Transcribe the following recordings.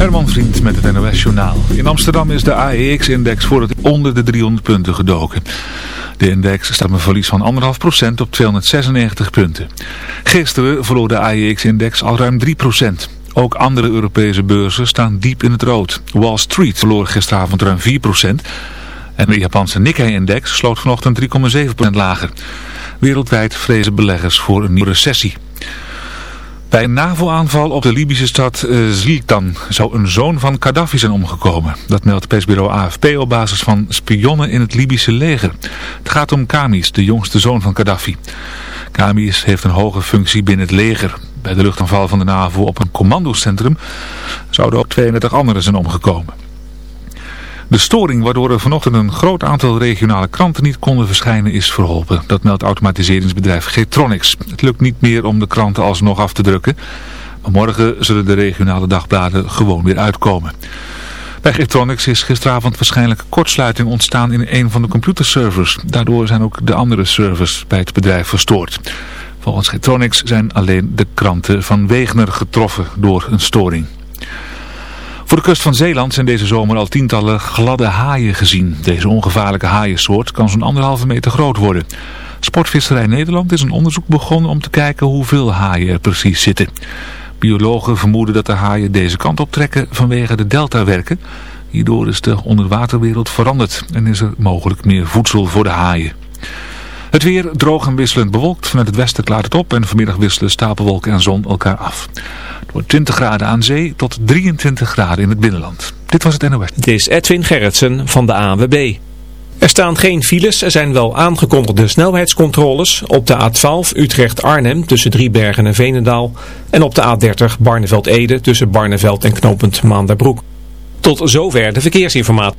Herman Vriend met het NOS Journaal. In Amsterdam is de AEX-index voor het onder de 300 punten gedoken. De index staat met verlies van 1,5% op 296 punten. Gisteren verloor de AEX-index al ruim 3%. Ook andere Europese beurzen staan diep in het rood. Wall Street verloor gisteravond ruim 4%. En de Japanse Nikkei-index sloot vanochtend 3,7% lager. Wereldwijd vrezen beleggers voor een nieuwe recessie. Bij een NAVO-aanval op de Libische stad uh, Ziltan zou een zoon van Gaddafi zijn omgekomen. Dat meldt persbureau AFP op basis van spionnen in het Libische leger. Het gaat om Kamis, de jongste zoon van Gaddafi. Kamis heeft een hoge functie binnen het leger. Bij de luchtaanval van de NAVO op een commandocentrum zouden ook 32 anderen zijn omgekomen. De storing waardoor er vanochtend een groot aantal regionale kranten niet konden verschijnen is verholpen. Dat meldt automatiseringsbedrijf Getronics. Het lukt niet meer om de kranten alsnog af te drukken. Maar morgen zullen de regionale dagbladen gewoon weer uitkomen. Bij Getronics is gisteravond waarschijnlijk kortsluiting ontstaan in een van de computerservers. Daardoor zijn ook de andere servers bij het bedrijf verstoord. Volgens Getronics zijn alleen de kranten van Wegener getroffen door een storing. Voor de kust van Zeeland zijn deze zomer al tientallen gladde haaien gezien. Deze ongevaarlijke haaiensoort kan zo'n anderhalve meter groot worden. Sportvisserij Nederland is een onderzoek begonnen om te kijken hoeveel haaien er precies zitten. Biologen vermoeden dat de haaien deze kant op trekken vanwege de deltawerken. Hierdoor is de onderwaterwereld veranderd en is er mogelijk meer voedsel voor de haaien. Het weer droog en wisselend bewolkt. Vanuit het westen klaart het op en vanmiddag wisselen stapelwolken en zon elkaar af. Wordt 20 graden aan zee tot 23 graden in het binnenland. Dit was het NOS. Dit is Edwin Gerritsen van de ANWB. Er staan geen files, er zijn wel aangekondigde snelheidscontroles op de A12 Utrecht-Arnhem tussen Driebergen en Veenendaal en op de A30 Barneveld-Ede tussen Barneveld en knooppunt Maanderbroek. Tot zover de verkeersinformatie.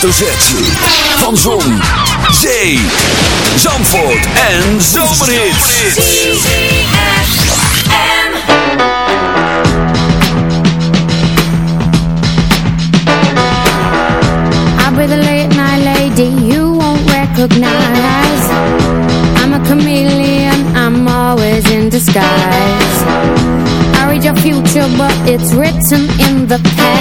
hoofdletter Z van Zon, Zee, Zandvoort en Zomerhits. I'll be the late night lady you won't recognize. I'm a chameleon, I'm always in disguise. I read your future but it's written in the past.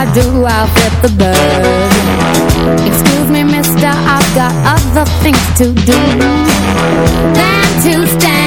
I do, I'll flip the bird. Excuse me, mister, I've got other things to do Than to stand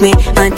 me. My